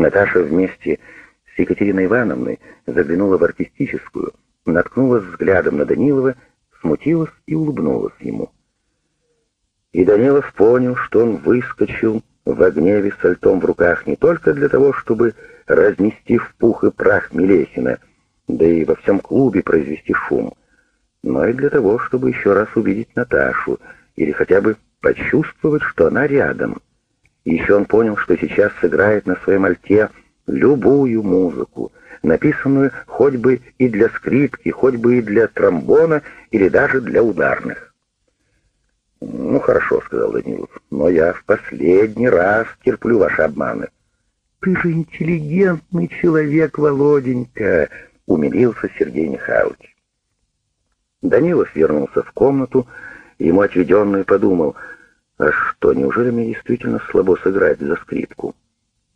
Наташа вместе с Екатериной Ивановной заглянула в артистическую, наткнулась взглядом на Данилова, смутилась и улыбнулась ему. И Данилов понял, что он выскочил в гневе с альтом в руках не только для того, чтобы разнести в пух и прах Мелехина, да и во всем клубе произвести шум, но и для того, чтобы еще раз увидеть Наташу или хотя бы почувствовать, что она рядом. Еще он понял, что сейчас сыграет на своем альте любую музыку, написанную хоть бы и для скрипки, хоть бы и для тромбона или даже для ударных. «Ну, хорошо», — сказал Данилов, — «но я в последний раз терплю ваши обманы». «Ты же интеллигентный человек, Володенька», — умилился Сергей Михайлович. Данилов вернулся в комнату, ему отведенный подумал, а что, неужели мне действительно слабо сыграть за скрипку?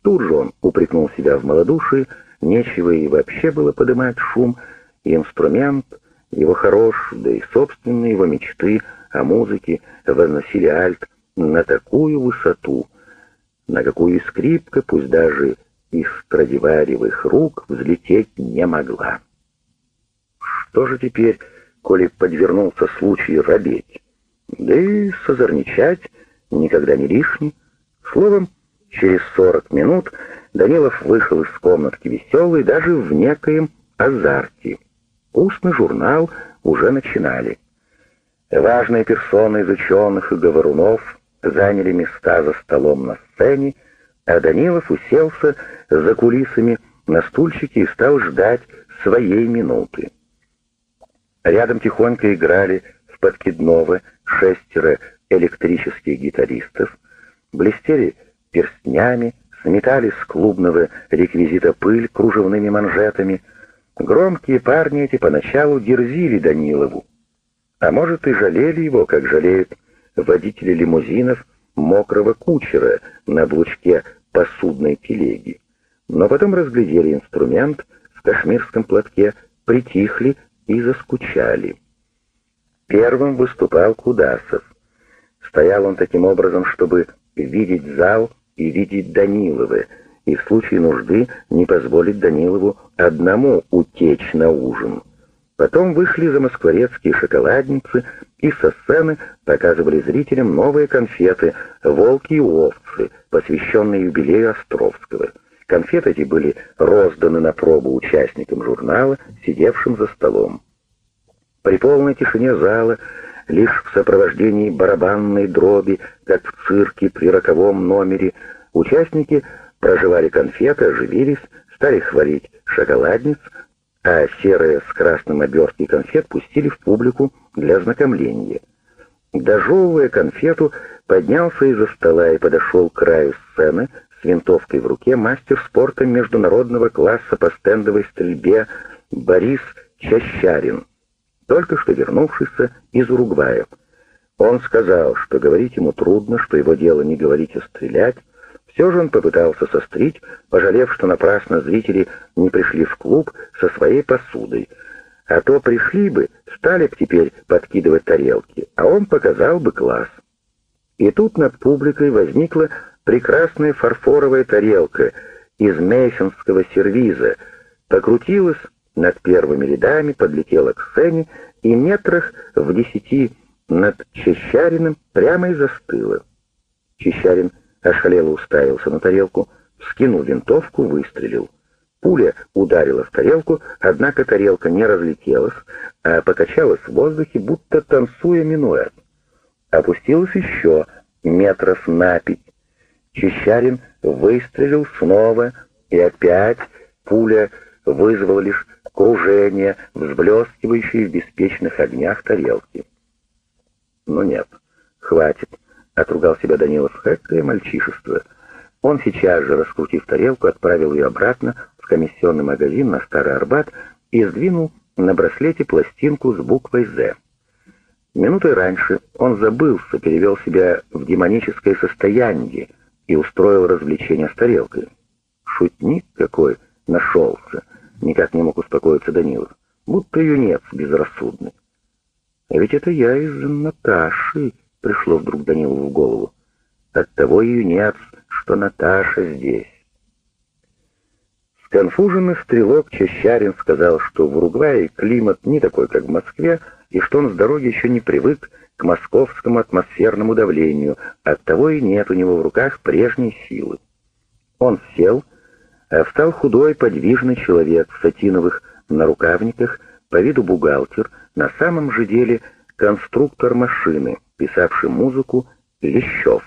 Тут же он упрекнул себя в малодушии, нечего и вообще было поднимать шум, и инструмент его хорош, да и собственные его мечты о музыке возносили альт на такую высоту, на какую скрипка, пусть даже из Страдивариевых рук, взлететь не могла. Что же теперь коли подвернулся случай робеть. Да и созорничать никогда не лишний. Словом, через сорок минут Данилов вышел из комнатки веселый, даже в некоем азарте. Устный журнал уже начинали. Важные персоны из ученых и говорунов заняли места за столом на сцене, а Данилов уселся за кулисами на стульчике и стал ждать своей минуты. Рядом тихонько играли в подкидного шестеро электрических гитаристов, блестели перстнями, сметали с клубного реквизита пыль кружевными манжетами. Громкие парни эти поначалу дерзили Данилову, а может и жалели его, как жалеют водители лимузинов мокрого кучера на облучке посудной телеги. Но потом разглядели инструмент в кашмирском платке, притихли и заскучали. Первым выступал Кудасов. Стоял он таким образом, чтобы видеть зал и видеть Данилова, и в случае нужды не позволить Данилову одному утечь на ужин. Потом вышли за москворецкие шоколадницы и со сцены показывали зрителям новые конфеты «Волки и овцы», посвященные юбилею Островского — Конфеты эти были розданы на пробу участникам журнала, сидевшим за столом. При полной тишине зала, лишь в сопровождении барабанной дроби, как в цирке при роковом номере, участники проживали конфеты, оживились, стали хвалить шоколадниц, а серые с красным обертки конфет пустили в публику для ознакомления. Дожевывая конфету, поднялся из-за стола и подошел к краю сцены, винтовкой в руке мастер спорта международного класса по стендовой стрельбе Борис Чащарин, только что вернувшийся из Уругвая. Он сказал, что говорить ему трудно, что его дело не говорить, а стрелять. Все же он попытался сострить, пожалев, что напрасно зрители не пришли в клуб со своей посудой. А то пришли бы, стали бы теперь подкидывать тарелки, а он показал бы класс. И тут над публикой возникла прекрасная фарфоровая тарелка из мейсонского сервиза покрутилась над первыми рядами, подлетела к сцене и метрах в десяти над Чещариным прямо и застыла. Чещарин ошалело уставился на тарелку, вскинул винтовку, выстрелил. Пуля ударила в тарелку, однако тарелка не разлетелась, а покачалась в воздухе, будто танцуя минуэт. Опустилась еще метров на пять, Чищарин выстрелил снова, и опять пуля вызвала лишь кружение, взблескивающее в беспечных огнях тарелки. «Ну нет, хватит», — отругал себя Данилов, — «какое мальчишество». Он сейчас же, раскрутив тарелку, отправил ее обратно в комиссионный магазин на Старый Арбат и сдвинул на браслете пластинку с буквой «З». Минутой раньше он забылся, перевел себя в демоническое состояние — и устроил развлечение с тарелкой. Шутник какой нашелся, никак не мог успокоиться Данилов, будто юнец безрассудный. А ведь это я из-за Наташи, пришло вдруг Данилову в голову. Оттого юнец, что Наташа здесь. Сконфуженный стрелок Чащарин сказал, что в Уругвае климат не такой, как в Москве, и что он с дороги еще не привык к московскому атмосферному давлению, оттого и нет у него в руках прежней силы. Он сел, встал худой, подвижный человек в сатиновых нарукавниках, по виду бухгалтер, на самом же деле конструктор машины, писавший музыку Лещев.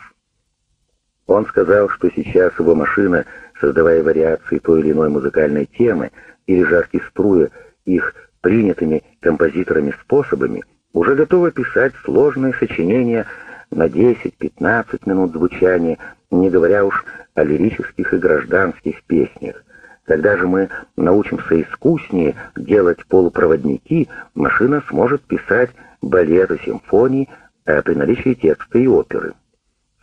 Он сказал, что сейчас его машина, создавая вариации той или иной музыкальной темы или же оркеструя их принятыми композиторами способами, уже готова писать сложные сочинения на 10-15 минут звучания, не говоря уж о лирических и гражданских песнях. Когда же мы научимся искуснее делать полупроводники, машина сможет писать балеты, симфонии, а при наличии текста и оперы.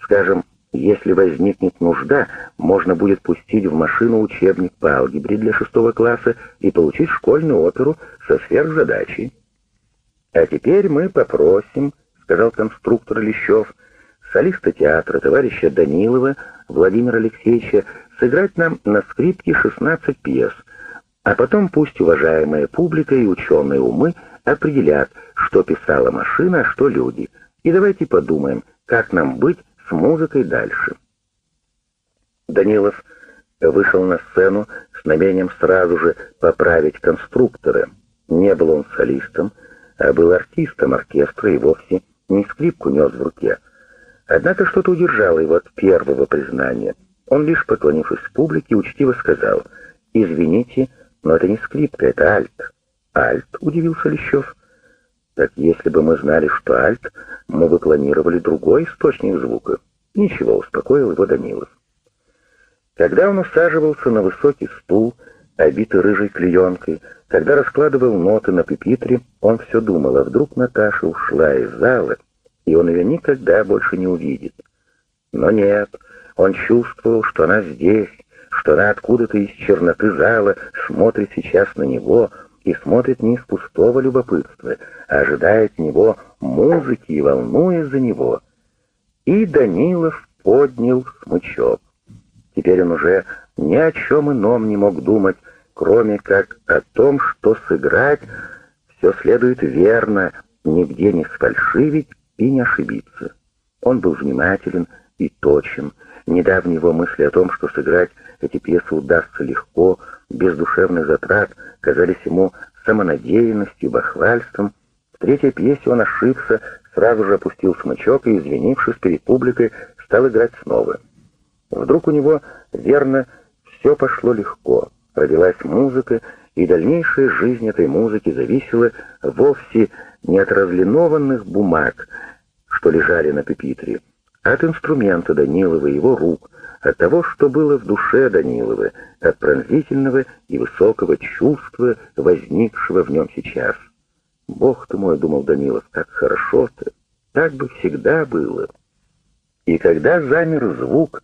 Скажем, если возникнет нужда, можно будет пустить в машину учебник по алгебре для шестого класса и получить школьную оперу со сверхзадачей. «А теперь мы попросим», — сказал конструктор Лещев, солиста театра товарища Данилова Владимира Алексеевича сыграть нам на скрипке 16 пьес, а потом пусть уважаемая публика и ученые умы определят, что писала машина, а что люди. И давайте подумаем, как нам быть с музыкой дальше. Данилов вышел на сцену с намерением сразу же поправить конструктора. Не был он солистом, а был артистом оркестра и вовсе не скрипку нес в руке. Однако что-то удержало его от первого признания. Он лишь поклонившись публике, учтиво сказал «Извините, но это не скрипка, это альт». «Альт?» — удивился Лещев. Так если бы мы знали, что альт, мы бы планировали другой источник звука. Ничего, успокоил его Данилов. Когда он усаживался на высокий стул, обитый рыжей клеенкой, когда раскладывал ноты на пепитре, он все думал, а вдруг Наташа ушла из зала, и он ее никогда больше не увидит. Но нет, он чувствовал, что она здесь, что она откуда-то из черноты зала смотрит сейчас на него — и смотрит не из пустого любопытства, а ожидает него музыки и волнуясь за него. И Данилов поднял смычок. Теперь он уже ни о чем ином не мог думать, кроме как о том, что сыграть все следует верно, нигде не сфальшивить и не ошибиться. Он был внимателен и точен. Недавние его мысли о том, что сыграть эти пьесы удастся легко, без душевных затрат, казались ему самонадеянностью, бахвальством. В третьей пьесе он ошибся, сразу же опустил смычок и, извинившись перед публикой, стал играть снова. Вдруг у него, верно, все пошло легко. Родилась музыка, и дальнейшая жизнь этой музыки зависела вовсе не от разлинованных бумаг, что лежали на пепитре, а от инструмента Данилова и его рук, от того, что было в душе Данилова, от пронзительного и высокого чувства, возникшего в нем сейчас. «Бог ты мой», — думал Данилов, — «как хорошо-то! Так бы всегда было!» И когда замер звук,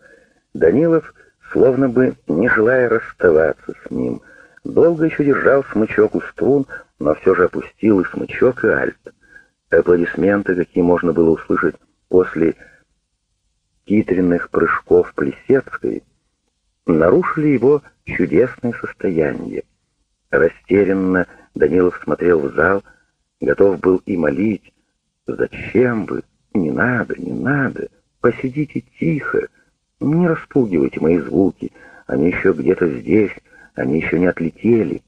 Данилов, словно бы не желая расставаться с ним, долго еще держал смычок у струн, но все же опустил и смычок, и альт. Аплодисменты, какие можно было услышать после хитренных прыжков Плесецкой нарушили его чудесное состояние. Растерянно Данилов смотрел в зал, готов был и молить. «Зачем вы? Не надо, не надо. Посидите тихо. Не распугивайте мои звуки. Они еще где-то здесь, они еще не отлетели».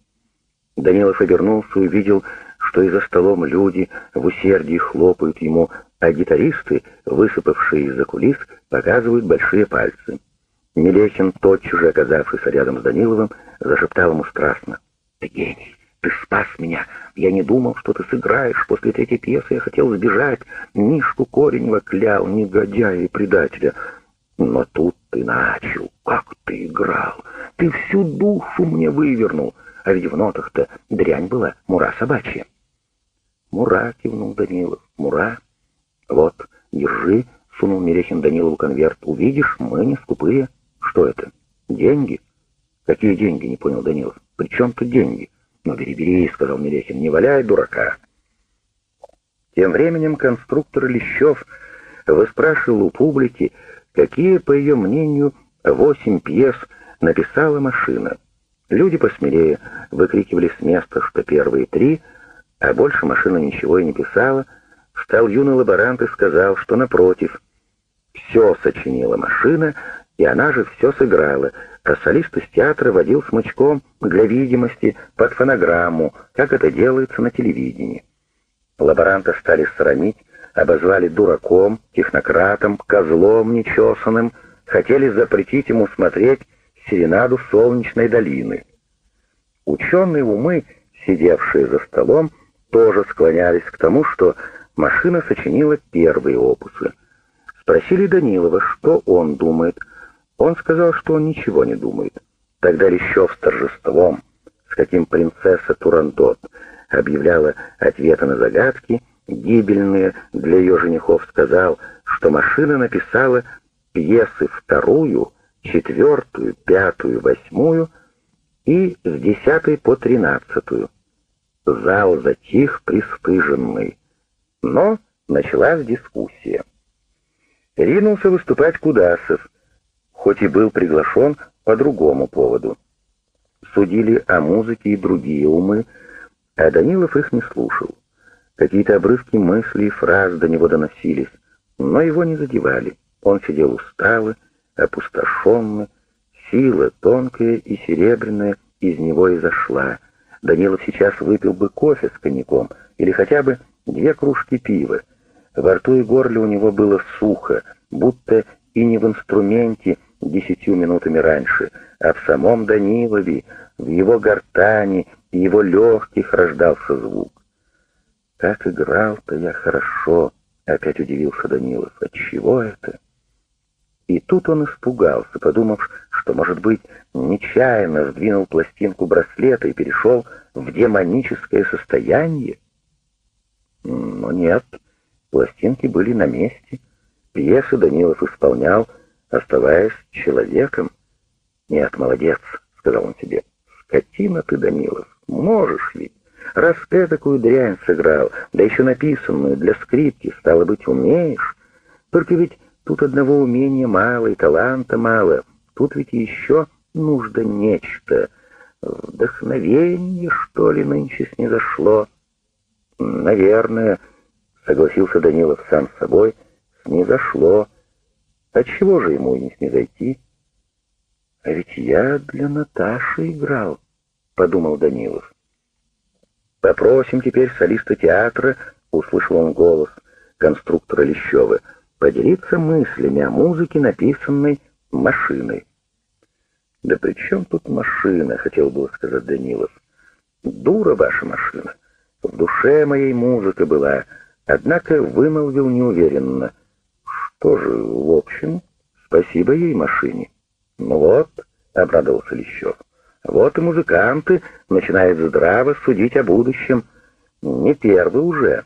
Данилов обернулся и увидел, что и за столом люди в усердии хлопают ему а гитаристы, высыпавшие из-за кулис, показывают большие пальцы. Мелехин, тотчас же оказавшийся рядом с Даниловым, зашептал ему страстно. «Ты гений! Ты спас меня! Я не думал, что ты сыграешь. После третьей пьесы я хотел сбежать. Мишку Коренева клял, негодяя и предателя. Но тут ты начал. Как ты играл! Ты всю душу мне вывернул. А ведь в нотах-то дрянь была, мура собачья». «Мура!» — кивнул Данилов. «Мура!» «Вот, держи», — сунул Мерехин Данилову конверт. «Увидишь, мы не скупые». «Что это? Деньги?» «Какие деньги?» — не понял Данилов. «При чем тут деньги?» «Ну, бери, бери», — сказал Мерехин, — «не валяй, дурака». Тем временем конструктор Лещев выспрашивал у публики, какие, по ее мнению, восемь пьес написала машина. Люди посмелее выкрикивали с места, что первые три, а больше машина ничего и не писала. Встал юный лаборант и сказал, что напротив, все сочинила машина, и она же все сыграла, а солист из театра водил смычком для видимости под фонограмму, как это делается на телевидении. Лаборанта стали срамить, обозвали дураком, технократом, козлом нечесанным, хотели запретить ему смотреть серенаду солнечной долины. Ученые умы, сидевшие за столом, тоже склонялись к тому, что машина сочинила первые опусы. Спросили Данилова, что он думает. Он сказал, что он ничего не думает. Тогда Лещев с торжеством, с каким принцесса Турандот объявляла ответы на загадки, гибельные для ее женихов, сказал, что машина написала пьесы вторую, четвертую, пятую, восьмую и с десятой по тринадцатую. Зал затих пристыженный. Но началась дискуссия. Ринулся выступать Кудасов, хоть и был приглашен по другому поводу. Судили о музыке и другие умы, а Данилов их не слушал. Какие-то обрывки мыслей и фраз до него доносились, но его не задевали. Он сидел усталый, опустошенный, сила тонкая и серебряная из него изошла. Данилов сейчас выпил бы кофе с коньяком или хотя бы две кружки пива. Во рту и горле у него было сухо, будто и не в инструменте десятью минутами раньше, а в самом Данилове, в его гортани и его легких рождался звук. «Как играл-то я хорошо!» — опять удивился Данилов. «Отчего это?» И тут он испугался, подумав, что, может быть, нечаянно сдвинул пластинку браслета и перешел в демоническое состояние. Но нет, пластинки были на месте. Пьесы Данилов исполнял, оставаясь человеком. «Нет, молодец», — сказал он себе, — «скотина ты, Данилов, можешь ведь. Раз такую дрянь сыграл, да еще написанную для скрипки, стало быть, умеешь. Только ведь Тут одного умения мало и таланта мало. Тут ведь еще нужно нечто. Вдохновение, что ли, нынче снизошло? Наверное, согласился Данилов сам с собой, снизошло. Отчего же ему и не снизойти? А ведь я для Наташи играл, подумал Данилов. Попросим теперь солиста театра, услышал он голос конструктора Лещева, — поделиться мыслями о музыке, написанной машиной. «Да при чем тут машина?» — хотел было сказать Данилов. «Дура ваша машина. В душе моей музыка была, однако вымолвил неуверенно. Что же, в общем, спасибо ей машине». «Ну вот», — обрадовался Лещев, — «вот и музыканты начинают здраво судить о будущем. Не первый уже».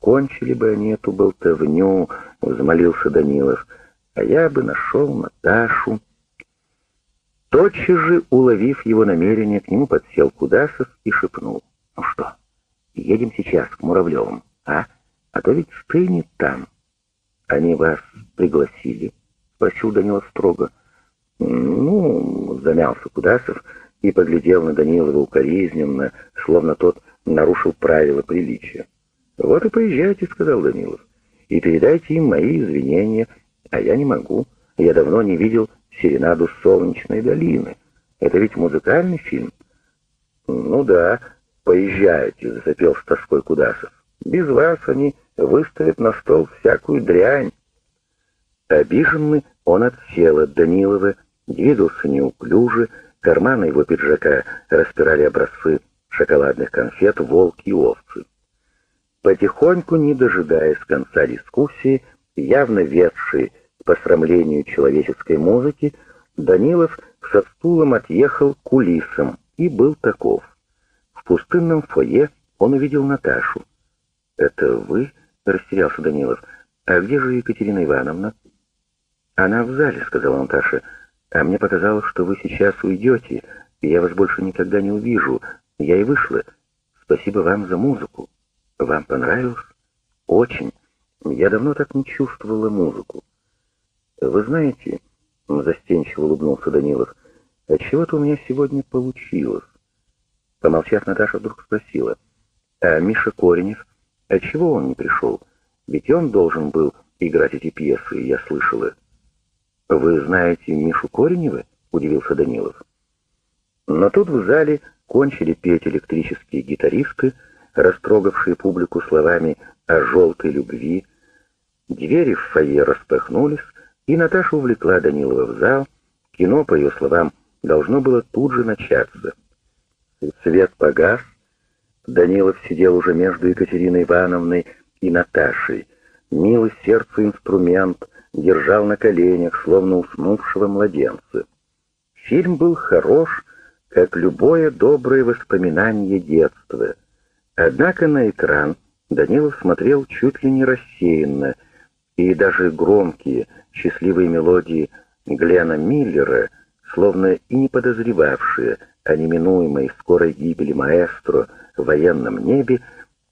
Кончили бы они эту болтовню, — взмолился Данилов, — а я бы нашел Наташу. Тотчас же, уловив его намерение, к нему подсел Кудасов и шепнул. — Ну что, едем сейчас к Муравлевым, а? А то ведь стынет там. — Они вас пригласили? — спросил Данилов строго. — Ну, — замялся Кудасов и поглядел на Данилова укоризненно, словно тот нарушил правила приличия. «Вот и поезжайте», — сказал Данилов, — «и передайте им мои извинения, а я не могу. Я давно не видел «Серенаду солнечной долины». Это ведь музыкальный фильм». «Ну да, поезжайте», — засопел с тоской Кудасов. «Без вас они выставят на стол всякую дрянь». Обиженный он отсел от Данилова, двигался неуклюже, карманы его пиджака распирали образцы шоколадных конфет «Волки и овцы». Потихоньку, не дожидаясь конца дискуссии, явно ведшей к посрамлению человеческой музыки, Данилов со стулом отъехал к кулисам и был таков. В пустынном фойе он увидел Наташу. «Это вы?» — растерялся Данилов. «А где же Екатерина Ивановна?» «Она в зале», — сказала Наташа. «А мне показалось, что вы сейчас уйдете, и я вас больше никогда не увижу. Я и вышла. Спасибо вам за музыку». Вам понравилось? Очень. Я давно так не чувствовала музыку. Вы знаете, застенчиво улыбнулся Данилов, Отчего-то у меня сегодня получилось. Помолчав, Наташа вдруг спросила, а Миша Коренев, отчего он не пришел? Ведь он должен был играть эти пьесы, я слышала. «Вы знаете Мишу Коренева?» — удивился Данилов. Но тут в зале кончили петь электрические гитаристы, растрогавшие публику словами о желтой любви. Двери в фойе распахнулись, и Наташа увлекла Данилова в зал. Кино, по ее словам, должно было тут же начаться. Свет погас. Данилов сидел уже между Екатериной Ивановной и Наташей. Милый сердцу инструмент держал на коленях, словно уснувшего младенца. Фильм был хорош, как любое доброе воспоминание детства. Однако на экран Данилов смотрел чуть ли не рассеянно, и даже громкие, счастливые мелодии Глена Миллера, словно и не подозревавшие о неминуемой скорой гибели маэстро в военном небе,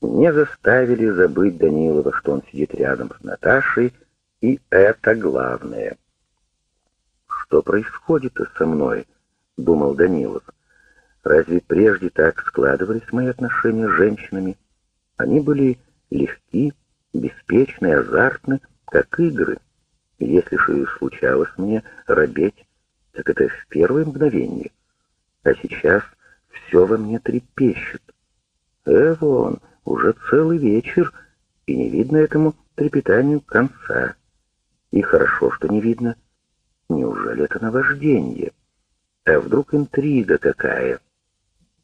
не заставили забыть Данилова, что он сидит рядом с Наташей, и это главное. «Что происходит со мной?» — думал Данилов. «Разве прежде так складывались мои отношения с женщинами? Они были легки, беспечны, азартны, как игры. Если же и случалось мне робеть, так это в первое мгновение. А сейчас все во мне трепещет. Э, вон, уже целый вечер, и не видно этому трепетанию конца. И хорошо, что не видно. Неужели это наваждение? А вдруг интрига какая?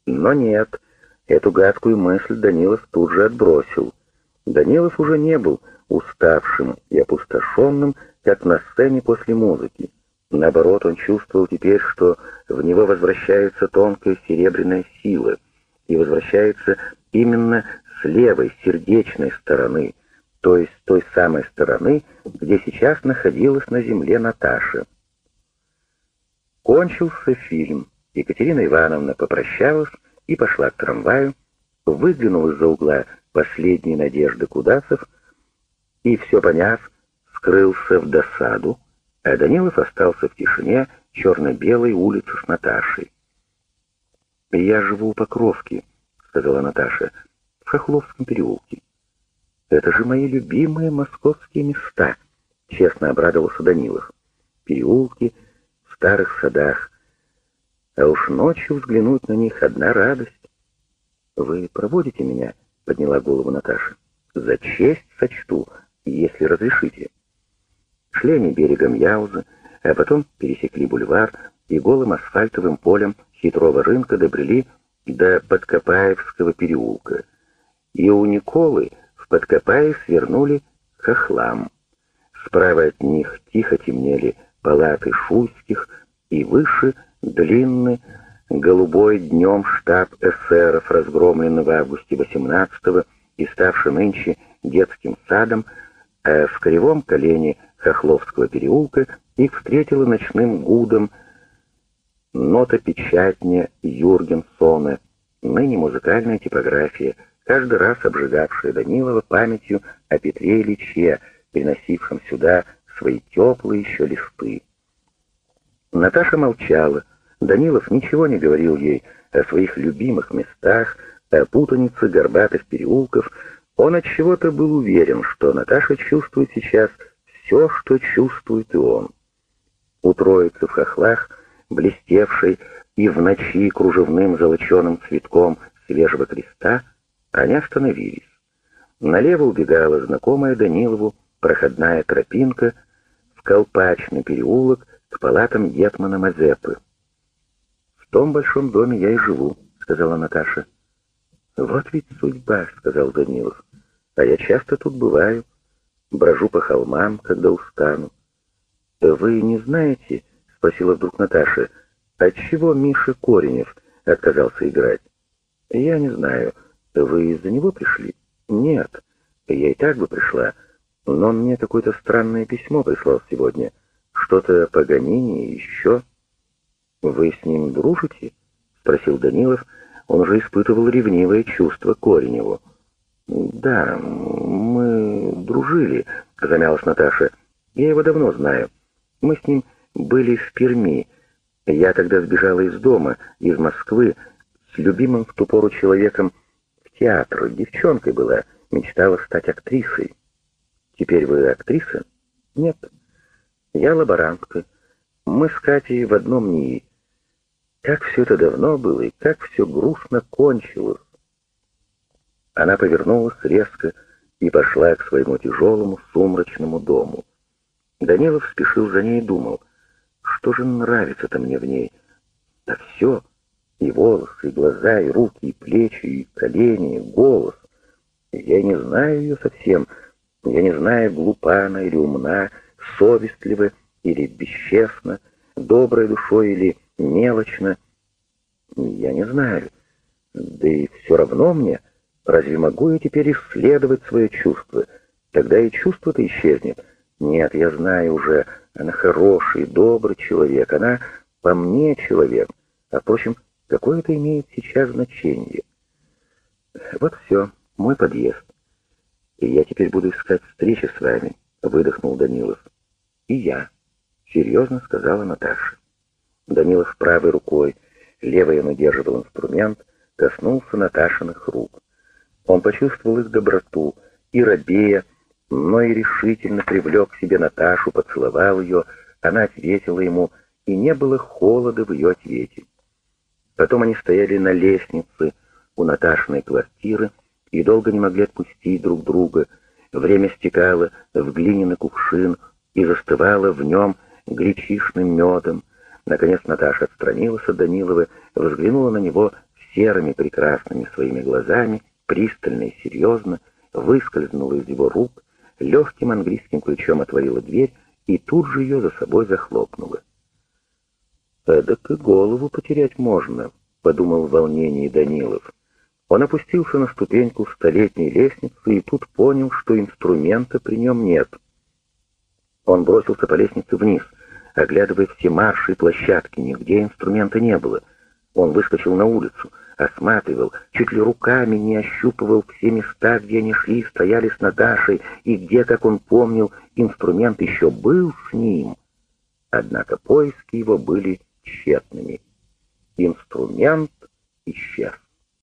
Но нет, эту гадкую мысль Данилов тут же отбросил. Данилов уже не был уставшим и опустошенным, как на сцене после музыки. Наоборот, он чувствовал теперь, что в него возвращается тонкая серебряная сила, и возвращается именно с левой, сердечной стороны, то есть той самой стороны, где сейчас находилась на земле Наташа. Кончился фильм. Екатерина Ивановна попрощалась и пошла к трамваю, выглянул из-за угла последней надежды Кудасов и, все поняв, скрылся в досаду, а Данилов остался в тишине черно-белой улицы с Наташей. «Я живу у Покровки», — сказала Наташа, — «в Хохловском переулке». «Это же мои любимые московские места», — честно обрадовался Данилов. «Переулки, в старых садах. А уж ночью взглянуть на них одна радость». «Вы проводите меня?» — подняла голову Наташа. «За честь сочту, если разрешите». Шли они берегом Яузы, а потом пересекли бульвар и голым асфальтовым полем хитрого рынка добрели до Подкопаевского переулка. И у Николы в Подкопае свернули к хохлам. Справа от них тихо темнели палаты шуйских, и выше длинный, голубой днем штаб эсеров, разгромленный в августе 18-го и ставший нынче детским садом, а в кривом колене Хохловского переулка их встретила ночным гудом нота печатня Юргенсона, ныне музыкальная типография, каждый раз обжигавшая Данилова памятью о Петре Ильиче, приносившем сюда свои теплые еще листы. Наташа молчала, Данилов ничего не говорил ей о своих любимых местах, о путанице горбатых переулков, он от чего-то был уверен, что Наташа чувствует сейчас все, что чувствует и он. У троицы в хохлах, блестевшей и в ночи кружевным золоченым цветком свежего креста, они остановились. Налево убегала знакомая Данилову проходная тропинка в Колпачный переулок к палатам Гетмана Мазепы. «В том большом доме я и живу», — сказала Наташа. «Вот ведь судьба», — сказал Данилов. «А я часто тут бываю, брожу по холмам, когда устану». «Вы не знаете?» — спросила вдруг Наташа. «Отчего Миша Коренев отказался играть?» «Я не знаю. Вы из-за него пришли?» «Нет. Я и так бы пришла. Но мне какое-то странное письмо прислал сегодня. Что-то по и еще». «Вы с ним дружите?» — спросил Данилов, — он уже испытывал ревнивое чувство Кореневу. «Да, мы дружили», — замялась Наташа. «Я его давно знаю. Мы с ним были в Перми. Я тогда сбежала из дома, из Москвы, с любимым в ту пору человеком в театр. Девчонкой была, мечтала стать актрисой. Теперь вы актриса? Нет. Я лаборантка. Мы с Катей в одном НИИ. Как все это давно было, и как все грустно кончилось. Она повернулась резко и пошла к своему тяжелому сумрачному дому. Данилов спешил за ней и думал, что же нравится-то мне в ней? Да все, и волосы, и глаза, и руки, и плечи, и колени, и голос. Я не знаю ее совсем, я не знаю, глупа она или умна, совестлива или бесчестна, доброй душой или мелочно. Я не знаю. Да и все равно мне, разве могу я теперь исследовать свое чувство? Тогда и чувство-то исчезнет. Нет, я знаю уже, она хороший, добрый человек, она по мне человек. А, впрочем, какое это имеет сейчас значение? Вот все, мой подъезд. И я теперь буду искать встречи с вами, выдохнул Данилов. И я, серьезно сказала Наташа. Данилов правой рукой, левой он удерживал инструмент, коснулся Наташиных рук. Он почувствовал их доброту и рабея, но и решительно привлек к себе Наташу, поцеловал ее, она ответила ему, и не было холода в ее ответе. Потом они стояли на лестнице у Наташиной квартиры и долго не могли отпустить друг друга. Время стекало в глиняный кувшин и застывало в нем гречишным медом. Наконец Наташа отстранилась от Данилова, взглянула на него серыми прекрасными своими глазами, пристально и серьезно, выскользнула из его рук, легким английским ключом отворила дверь и тут же ее за собой захлопнула. «Эдак и голову потерять можно», — подумал в волнении Данилов. Он опустился на ступеньку столетней лестницы и тут понял, что инструмента при нем нет. Он бросился по лестнице вниз, оглядывая все марши и площадки, нигде инструмента не было. Он выскочил на улицу — осматривал, чуть ли руками не ощупывал все места, где они шли, стояли с Наташей, и где, как он помнил, инструмент еще был с ним. Однако поиски его были тщетными. Инструмент исчез.